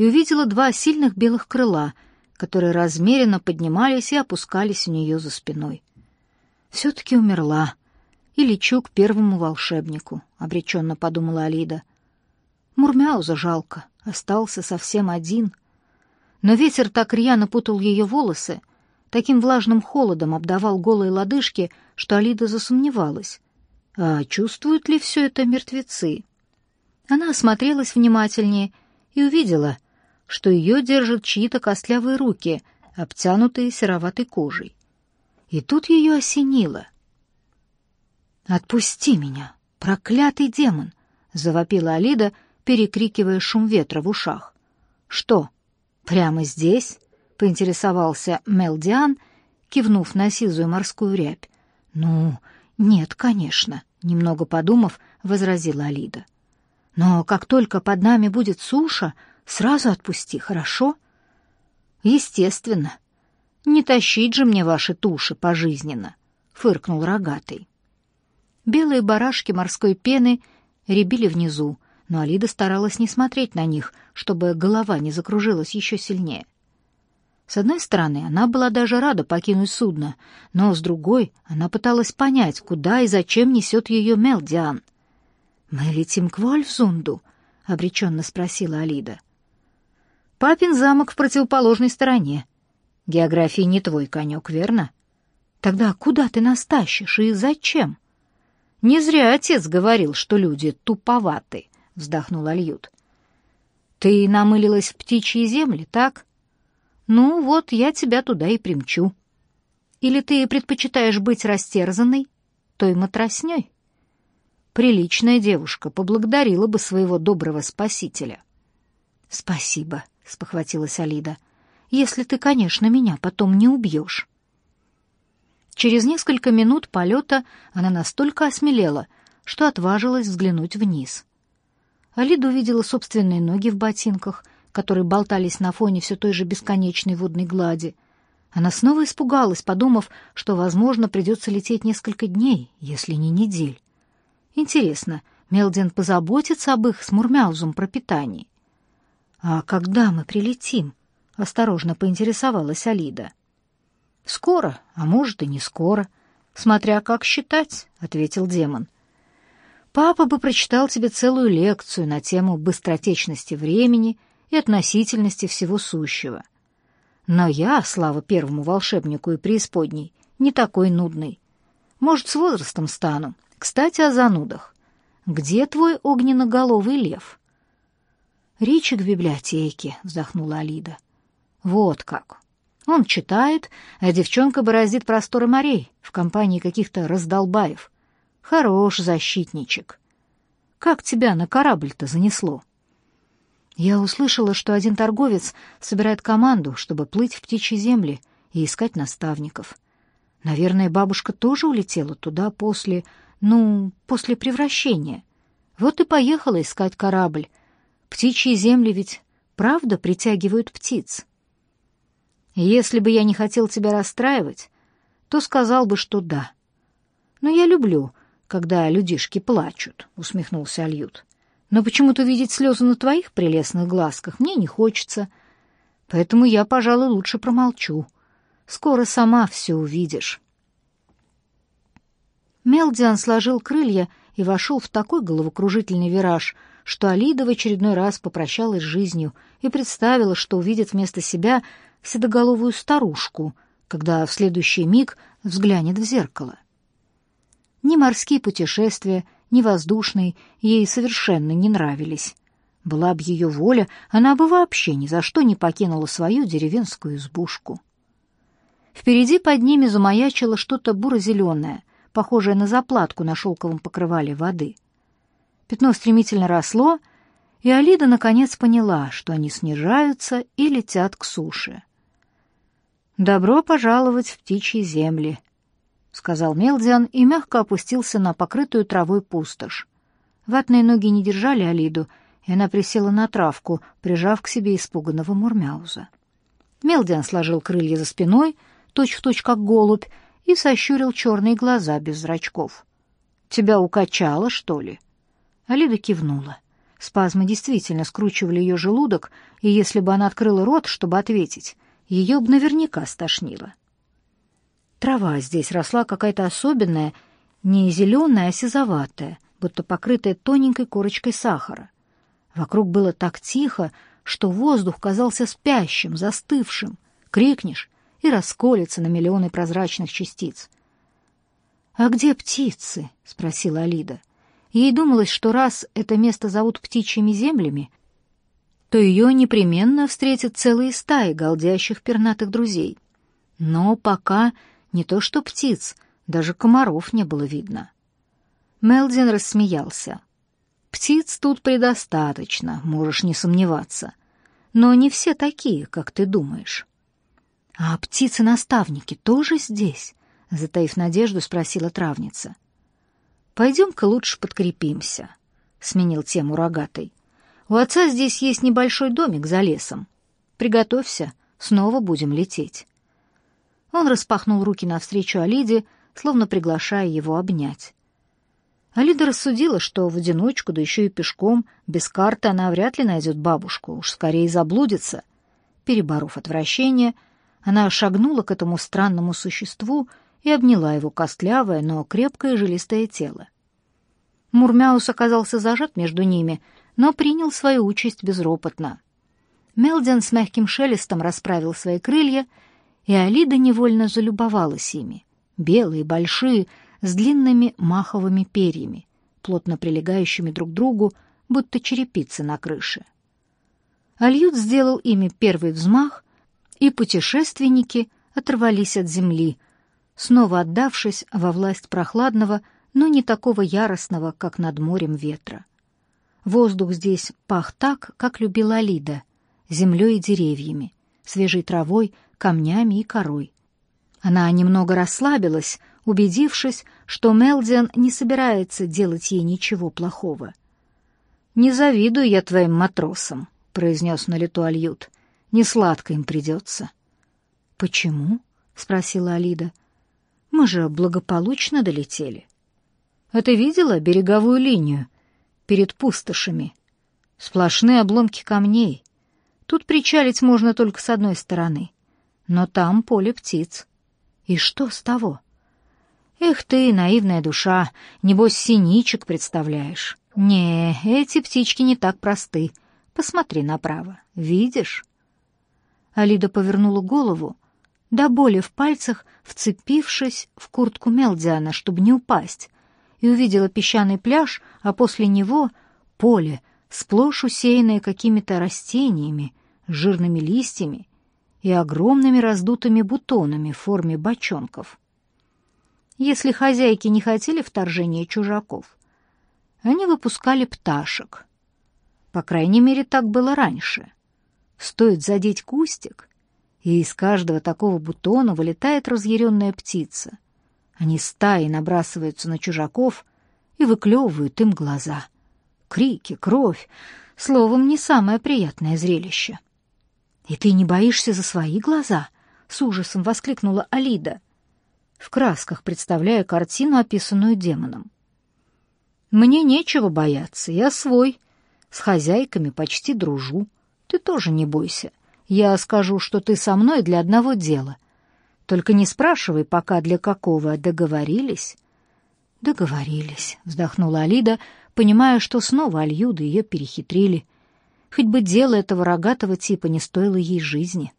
и увидела два сильных белых крыла, которые размеренно поднимались и опускались у нее за спиной. «Все-таки умерла. И лечу к первому волшебнику», — обреченно подумала Алида. Мурмяуза жалко, остался совсем один. Но ветер так рьяно путал ее волосы, таким влажным холодом обдавал голые лодыжки, что Алида засомневалась. А чувствуют ли все это мертвецы? Она осмотрелась внимательнее и увидела, что ее держат чьи-то костлявые руки, обтянутые сероватой кожей. И тут ее осенило. «Отпусти меня, проклятый демон!» — завопила Алида, перекрикивая шум ветра в ушах. «Что, прямо здесь?» — поинтересовался Мелдиан, кивнув на сизую морскую рябь. «Ну, нет, конечно», — немного подумав, возразила Алида. «Но как только под нами будет суша, сразу отпусти, хорошо?» «Естественно. Не тащить же мне ваши туши пожизненно», — фыркнул рогатый. Белые барашки морской пены рябили внизу, но Алида старалась не смотреть на них, чтобы голова не закружилась еще сильнее. С одной стороны, она была даже рада покинуть судно, но с другой она пыталась понять, куда и зачем несет ее Мелдиан. «Мы летим к Вольфзунду?» — обреченно спросила Алида. «Папин замок в противоположной стороне. География не твой конек, верно? Тогда куда ты нас тащишь и зачем?» «Не зря отец говорил, что люди туповаты», — вздохнул Альют. «Ты намылилась в птичьи земли, так?» Ну вот, я тебя туда и примчу. Или ты предпочитаешь быть растерзанной, той матросней? Приличная девушка поблагодарила бы своего доброго спасителя. Спасибо, спохватилась Алида. Если ты, конечно, меня потом не убьешь. Через несколько минут полета она настолько осмелела, что отважилась взглянуть вниз. Алида увидела собственные ноги в ботинках — которые болтались на фоне все той же бесконечной водной глади. Она снова испугалась, подумав, что, возможно, придется лететь несколько дней, если не недель. Интересно, Мелдин позаботится об их с Мурмяузом пропитании? «А когда мы прилетим?» — осторожно поинтересовалась Алида. «Скоро, а может и не скоро, смотря как считать», — ответил демон. «Папа бы прочитал тебе целую лекцию на тему быстротечности времени — и относительности всего сущего. Но я, слава первому волшебнику и преисподней, не такой нудный. Может, с возрастом стану. Кстати, о занудах. Где твой огненноголовый лев? Ричик в библиотеке, вздохнула Алида. Вот как. Он читает, а девчонка бороздит просторы морей в компании каких-то раздолбаев. Хорош защитничек. Как тебя на корабль-то занесло? Я услышала, что один торговец собирает команду, чтобы плыть в птичьи земли и искать наставников. Наверное, бабушка тоже улетела туда после, ну, после превращения. Вот и поехала искать корабль. Птичьи земли ведь правда притягивают птиц. Если бы я не хотел тебя расстраивать, то сказал бы, что да. Но я люблю, когда людишки плачут, усмехнулся Альют но почему-то видеть слезы на твоих прелестных глазках мне не хочется. Поэтому я, пожалуй, лучше промолчу. Скоро сама все увидишь. Мелдиан сложил крылья и вошел в такой головокружительный вираж, что Алида в очередной раз попрощалась с жизнью и представила, что увидит вместо себя седоголовую старушку, когда в следующий миг взглянет в зеркало. Ни морские путешествия, ни воздушные ей совершенно не нравились. Была бы ее воля, она бы вообще ни за что не покинула свою деревенскую избушку. Впереди под ними замаячило что-то буро-зеленое, похожее на заплатку на шелковом покрывале воды. Пятно стремительно росло, и Алида наконец поняла, что они снижаются и летят к суше. «Добро пожаловать в птичьи земли», — сказал Мелдиан и мягко опустился на покрытую травой пустошь. Ватные ноги не держали Алиду, и она присела на травку, прижав к себе испуганного Мурмяуза. Мелдиан сложил крылья за спиной, точь-в-точь точь как голубь, и сощурил черные глаза без зрачков. «Тебя укачало, что ли?» Алида кивнула. Спазмы действительно скручивали ее желудок, и если бы она открыла рот, чтобы ответить, ее бы наверняка стошнило. Трава здесь росла какая-то особенная, не зеленая, а сизоватая, будто покрытая тоненькой корочкой сахара. Вокруг было так тихо, что воздух казался спящим, застывшим. Крикнешь — и расколется на миллионы прозрачных частиц. «А где птицы?» — спросила Алида. Ей думалось, что раз это место зовут птичьими землями, то ее непременно встретят целые стаи голдящих пернатых друзей. Но пока не то что птиц, даже комаров не было видно. Мелдин рассмеялся. «Птиц тут предостаточно, можешь не сомневаться. Но не все такие, как ты думаешь». «А птицы-наставники тоже здесь?» — затаив надежду, спросила травница. — «Пойдем-ка лучше подкрепимся», — сменил тему рогатый. «У отца здесь есть небольшой домик за лесом. Приготовься, снова будем лететь». Он распахнул руки навстречу Алиде, словно приглашая его обнять. Алида рассудила, что в одиночку, да еще и пешком, без карты она вряд ли найдет бабушку, уж скорее заблудится. Переборов отвращение, она шагнула к этому странному существу и обняла его костлявое, но крепкое жилистое тело. Мурмяус оказался зажат между ними, но принял свою участь безропотно. Мелдин с мягким шелестом расправил свои крылья, и Алида невольно залюбовалась ими. Белые, большие, с длинными маховыми перьями, плотно прилегающими друг к другу, будто черепицы на крыше. Альют сделал ими первый взмах, и путешественники оторвались от земли, снова отдавшись во власть прохладного, но не такого яростного, как над морем ветра. Воздух здесь пах так, как любила Лида, землей и деревьями, свежей травой, камнями и корой. Она немного расслабилась, убедившись, что Мелдиан не собирается делать ей ничего плохого. «Не завидую я твоим матросам», — произнес на лету Альют. «Не сладко им придется». «Почему?» — спросила Алида. Мы же благополучно долетели. А ты видела береговую линию перед пустошами? Сплошные обломки камней. Тут причалить можно только с одной стороны. Но там поле птиц. И что с того? Эх ты, наивная душа, небось синичек представляешь. Не, эти птички не так просты. Посмотри направо. Видишь? Алида повернула голову до боли в пальцах, вцепившись в куртку Мелдиана, чтобы не упасть, и увидела песчаный пляж, а после него поле, сплошь усеянное какими-то растениями, жирными листьями и огромными раздутыми бутонами в форме бочонков. Если хозяйки не хотели вторжения чужаков, они выпускали пташек. По крайней мере, так было раньше. Стоит задеть кустик, и из каждого такого бутона вылетает разъяренная птица. Они стаи набрасываются на чужаков и выклевывают им глаза. Крики, кровь, словом, не самое приятное зрелище. «И ты не боишься за свои глаза?» — с ужасом воскликнула Алида, в красках представляя картину, описанную демоном. «Мне нечего бояться, я свой, с хозяйками почти дружу. Ты тоже не бойся. Я скажу, что ты со мной для одного дела. Только не спрашивай пока для какого. Договорились?» «Договорились», — вздохнула Алида, понимая, что снова Альюда ее перехитрили. Хоть бы дело этого рогатого типа не стоило ей жизни.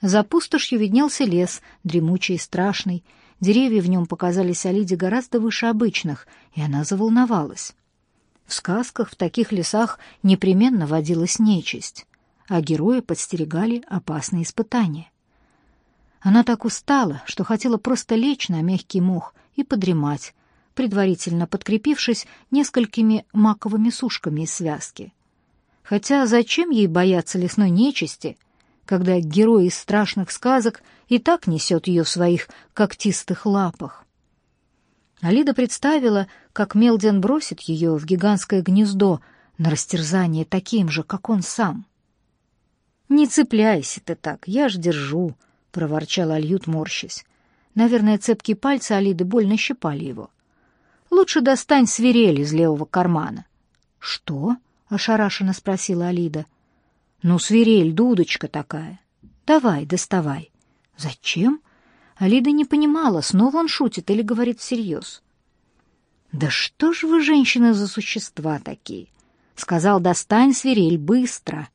За пустошью виднелся лес, дремучий и страшный. Деревья в нем показались Алиде гораздо выше обычных, и она заволновалась. В сказках в таких лесах непременно водилась нечисть а герои подстерегали опасные испытания. Она так устала, что хотела просто лечь на мягкий мох и подремать, предварительно подкрепившись несколькими маковыми сушками из связки. Хотя зачем ей бояться лесной нечисти, когда герой из страшных сказок и так несет ее в своих когтистых лапах? Алида представила, как Мелден бросит ее в гигантское гнездо на растерзание таким же, как он сам. «Не цепляйся ты так, я ж держу», — проворчал Альют, морщась. Наверное, цепкие пальцы Алиды больно щипали его. «Лучше достань свирель из левого кармана. «Что?» — ошарашенно спросила Алида. «Ну, свирель, дудочка такая. Давай, доставай». «Зачем?» Алида не понимала, снова он шутит или говорит всерьез. «Да что ж вы, женщины, за существа такие?» Сказал, достань свирель, быстро.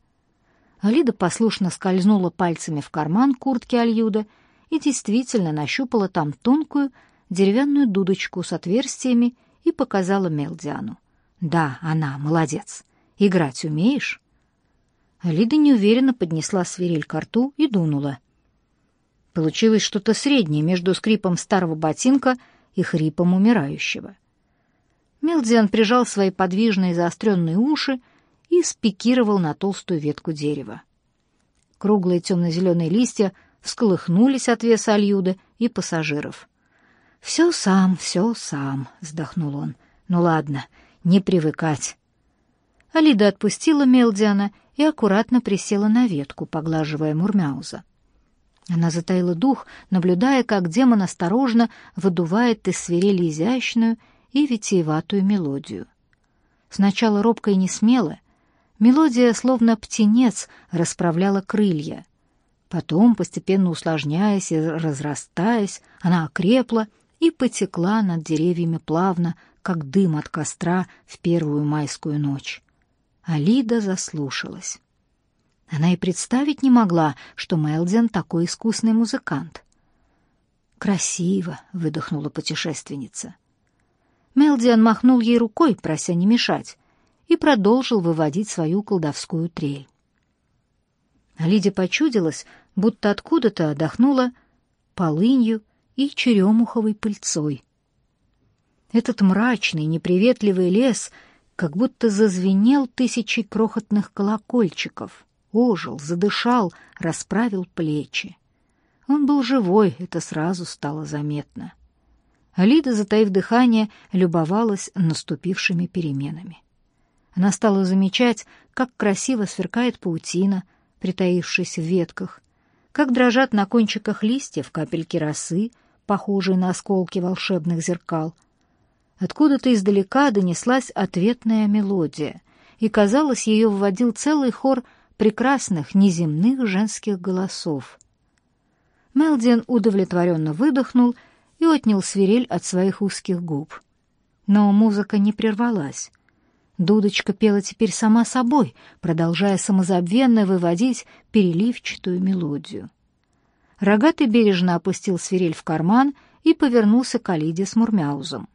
Алида послушно скользнула пальцами в карман куртки Альюда и действительно нащупала там тонкую деревянную дудочку с отверстиями и показала Мелдиану. «Да, она, молодец. Играть умеешь?» Алида неуверенно поднесла свирель к рту и дунула. Получилось что-то среднее между скрипом старого ботинка и хрипом умирающего. Мелдиан прижал свои подвижные заостренные уши и спикировал на толстую ветку дерева. Круглые темно-зеленые листья всколыхнулись от веса Альюда и пассажиров. «Все сам, все сам», — вздохнул он. «Ну ладно, не привыкать». Алида отпустила Мелдиана и аккуратно присела на ветку, поглаживая Мурмяуза. Она затаила дух, наблюдая, как демон осторожно выдувает из свирели изящную и витиеватую мелодию. Сначала робко и несмело, мелодия, словно птенец, расправляла крылья. Потом, постепенно усложняясь и разрастаясь, она окрепла и потекла над деревьями плавно, как дым от костра в первую майскую ночь. Алида заслушалась. Она и представить не могла, что Мелден такой искусный музыкант. «Красиво!» — выдохнула путешественница. Мелдиан махнул ей рукой, прося не мешать, и продолжил выводить свою колдовскую трель. Лиде почудилось, будто откуда-то отдохнула полынью и черемуховой пыльцой. Этот мрачный, неприветливый лес как будто зазвенел тысячей крохотных колокольчиков, ожил, задышал, расправил плечи. Он был живой, это сразу стало заметно. Алида, затаив дыхание, любовалась наступившими переменами. Она стала замечать, как красиво сверкает паутина, притаившись в ветках, как дрожат на кончиках листьев капельки росы, похожие на осколки волшебных зеркал. Откуда-то издалека донеслась ответная мелодия, и, казалось, ее вводил целый хор прекрасных неземных женских голосов. Мелдин удовлетворенно выдохнул и отнял свирель от своих узких губ. Но музыка не прервалась. Дудочка пела теперь сама собой, продолжая самозабвенно выводить переливчатую мелодию. Рогатый бережно опустил свирель в карман и повернулся к Алиде с Мурмяузом.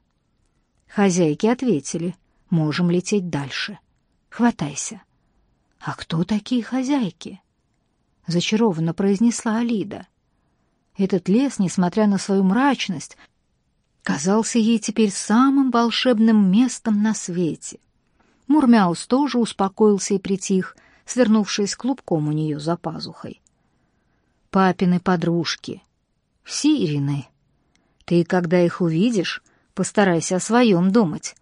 Хозяйки ответили, можем лететь дальше. Хватайся. А кто такие хозяйки? Зачарованно произнесла Алида. Этот лес, несмотря на свою мрачность, казался ей теперь самым волшебным местом на свете. Мурмяус тоже успокоился и притих, свернувшись клубком у нее за пазухой. Папины подружки. Сирины. Ты, когда их увидишь, постарайся о своем думать.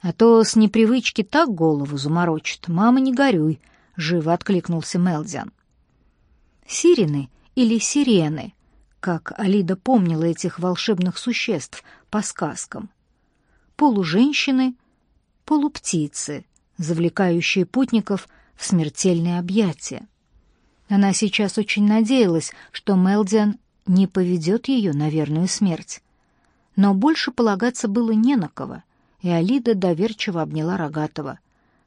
А то с непривычки так голову заморочит. Мама, не горюй, — живо откликнулся Мелдиан. Сирины или сирены как Алида помнила этих волшебных существ по сказкам. Полуженщины, полуптицы, завлекающие путников в смертельные объятия. Она сейчас очень надеялась, что Мелдиан не поведет ее на верную смерть. Но больше полагаться было не на кого, и Алида доверчиво обняла Рогатого,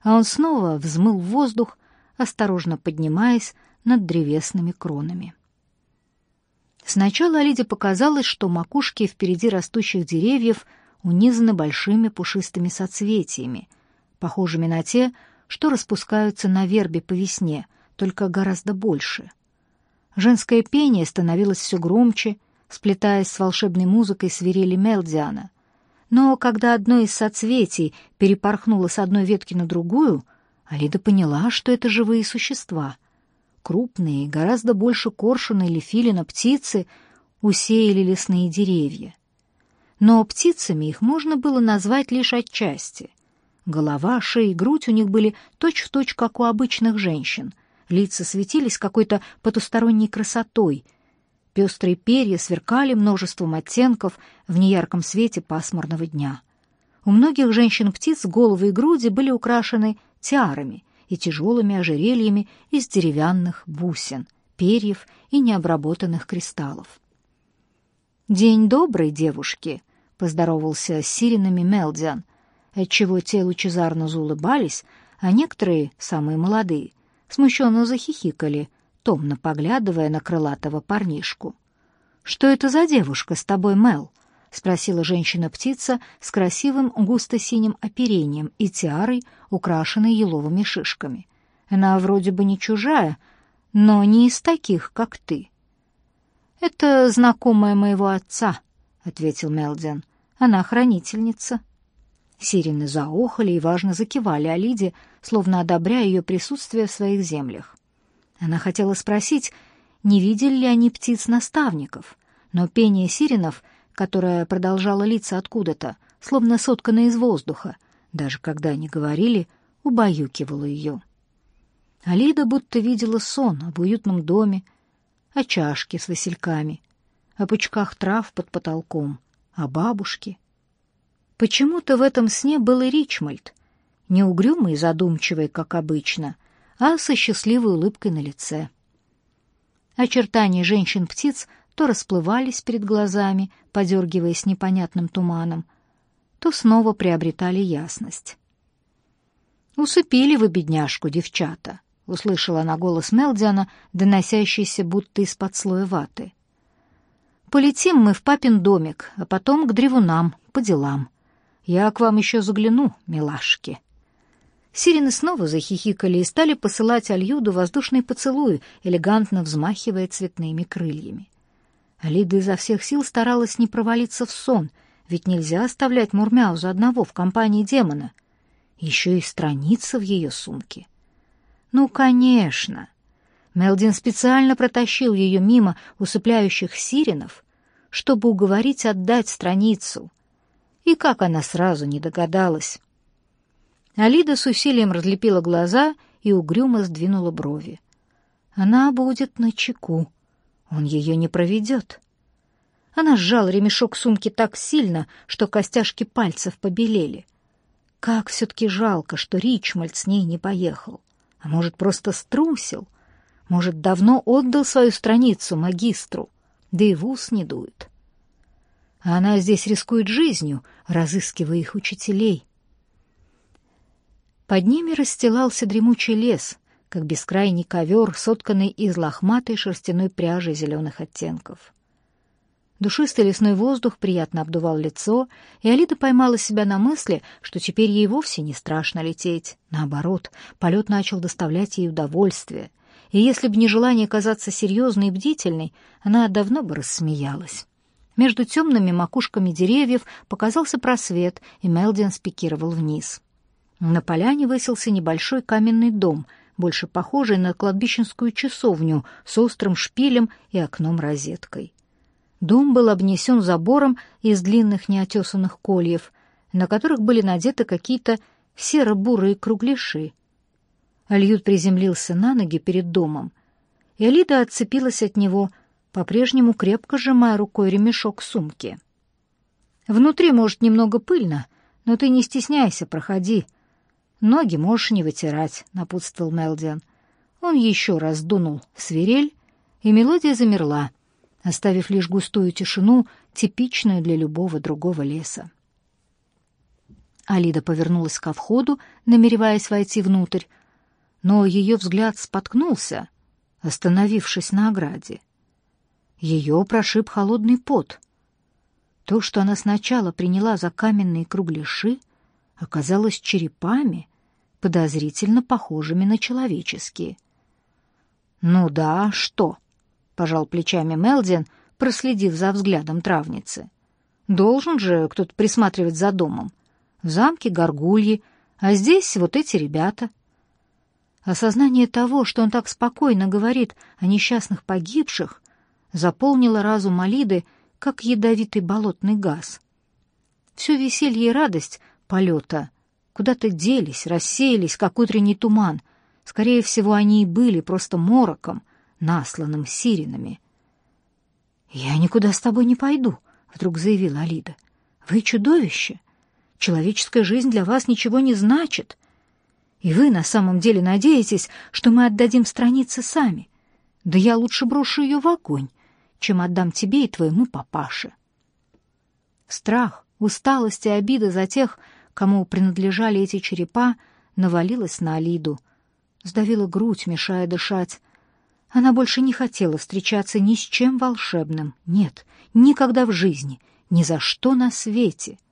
а он снова взмыл в воздух, осторожно поднимаясь над древесными кронами. Сначала Алиде показалось, что макушки впереди растущих деревьев унизаны большими пушистыми соцветиями, похожими на те, что распускаются на вербе по весне, только гораздо больше. Женское пение становилось все громче, сплетаясь с волшебной музыкой свирели Мелдиана. Но когда одно из соцветий перепорхнуло с одной ветки на другую, Алида поняла, что это живые существа — крупные, гораздо больше коршуна или филина птицы усеяли лесные деревья. Но птицами их можно было назвать лишь отчасти. Голова, шея и грудь у них были точь-в-точь, точь, как у обычных женщин. Лица светились какой-то потусторонней красотой. Пестрые перья сверкали множеством оттенков в неярком свете пасмурного дня. У многих женщин-птиц головы и груди были украшены тиарами и тяжелыми ожерельями из деревянных бусин, перьев и необработанных кристаллов. «День добрый, девушки!» — поздоровался с сиренами Мелдиан, отчего те лучезарно заулыбались, а некоторые, самые молодые, смущенно захихикали, томно поглядывая на крылатого парнишку. «Что это за девушка с тобой, Мел?» — спросила женщина-птица с красивым густо-синим оперением и тиарой, украшенной еловыми шишками. «Она вроде бы не чужая, но не из таких, как ты». «Это знакомая моего отца», — ответил Мелдин. «Она хранительница». Сирены заохали и важно закивали Алиде, словно одобряя ее присутствие в своих землях. Она хотела спросить, не видели ли они птиц-наставников, но пение сиренов, которое продолжало литься откуда-то, словно сотканное из воздуха, даже когда они говорили, убаюкивало ее. Алида будто видела сон об уютном доме, о чашке с васильками, о пучках трав под потолком, о бабушке. Почему-то в этом сне был и Ричмольд, не угрюмый и задумчивый, как обычно, а со счастливой улыбкой на лице. Очертания женщин-птиц то расплывались перед глазами, подергиваясь непонятным туманом, то снова приобретали ясность. «Усыпили вы бедняжку, девчата», — услышала она голос Мелдиана, доносящийся будто из-под слоя ваты. «Полетим мы в папин домик, а потом к древунам, по делам. Я к вам еще загляну, милашки». Сирены снова захихикали и стали посылать Альюду воздушные поцелуи, элегантно взмахивая цветными крыльями. Алида изо всех сил старалась не провалиться в сон, ведь нельзя оставлять Мурмяуза одного в компании демона. Еще и страница в ее сумке. Ну, конечно. Мелдин специально протащил ее мимо усыпляющих сиренов, чтобы уговорить отдать страницу. И как она сразу не догадалась. Алида с усилием разлепила глаза и угрюмо сдвинула брови. Она будет на чеку. Он ее не проведет. Она сжала ремешок сумки так сильно, что костяшки пальцев побелели. Как все-таки жалко, что Ричмольд с ней не поехал. А может, просто струсил? Может, давно отдал свою страницу магистру, да и в ус не дует. А она здесь рискует жизнью, разыскивая их учителей. Под ними расстилался дремучий лес, как бескрайний ковер, сотканный из лохматой шерстяной пряжи зеленых оттенков. Душистый лесной воздух приятно обдувал лицо, и Алида поймала себя на мысли, что теперь ей вовсе не страшно лететь. Наоборот, полет начал доставлять ей удовольствие. И если бы не желание казаться серьезной и бдительной, она давно бы рассмеялась. Между темными макушками деревьев показался просвет, и Мелдин спикировал вниз. На поляне высился небольшой каменный дом, больше похожий на кладбищенскую часовню с острым шпилем и окном-розеткой. Дом был обнесен забором из длинных неотесанных кольев, на которых были надеты какие-то серо-бурые кругляши. Альют приземлился на ноги перед домом, и Алида отцепилась от него, по-прежнему крепко сжимая рукой ремешок сумки. «Внутри, может, немного пыльно, но ты не стесняйся, проходи. Ноги можешь не вытирать», — напутствовал Мелдиан. Он еще раз дунул свирель, и мелодия замерла — оставив лишь густую тишину, типичную для любого другого леса. Алида повернулась ко входу, намереваясь войти внутрь, но ее взгляд споткнулся, остановившись на ограде. Ее прошиб холодный пот. То, что она сначала приняла за каменные кругляши, оказалось черепами, подозрительно похожими на человеческие. «Ну да, что?» пожал плечами Мелдин, проследив за взглядом травницы. Должен же кто-то присматривать за домом. В замке горгульи, а здесь вот эти ребята. Осознание того, что он так спокойно говорит о несчастных погибших, заполнило разум Алиды, как ядовитый болотный газ. Все веселье и радость полета куда-то делись, рассеялись, как утренний туман. Скорее всего, они и были просто мороком, насланным сиренами. «Я никуда с тобой не пойду», — вдруг заявила Алида. «Вы чудовище! Человеческая жизнь для вас ничего не значит. И вы на самом деле надеетесь, что мы отдадим страницы сами. Да я лучше брошу ее в огонь, чем отдам тебе и твоему папаше. Страх, усталость и обида за тех, кому принадлежали эти черепа, навалилась на Алиду, сдавила грудь, мешая дышать. Она больше не хотела встречаться ни с чем волшебным. Нет, никогда в жизни, ни за что на свете —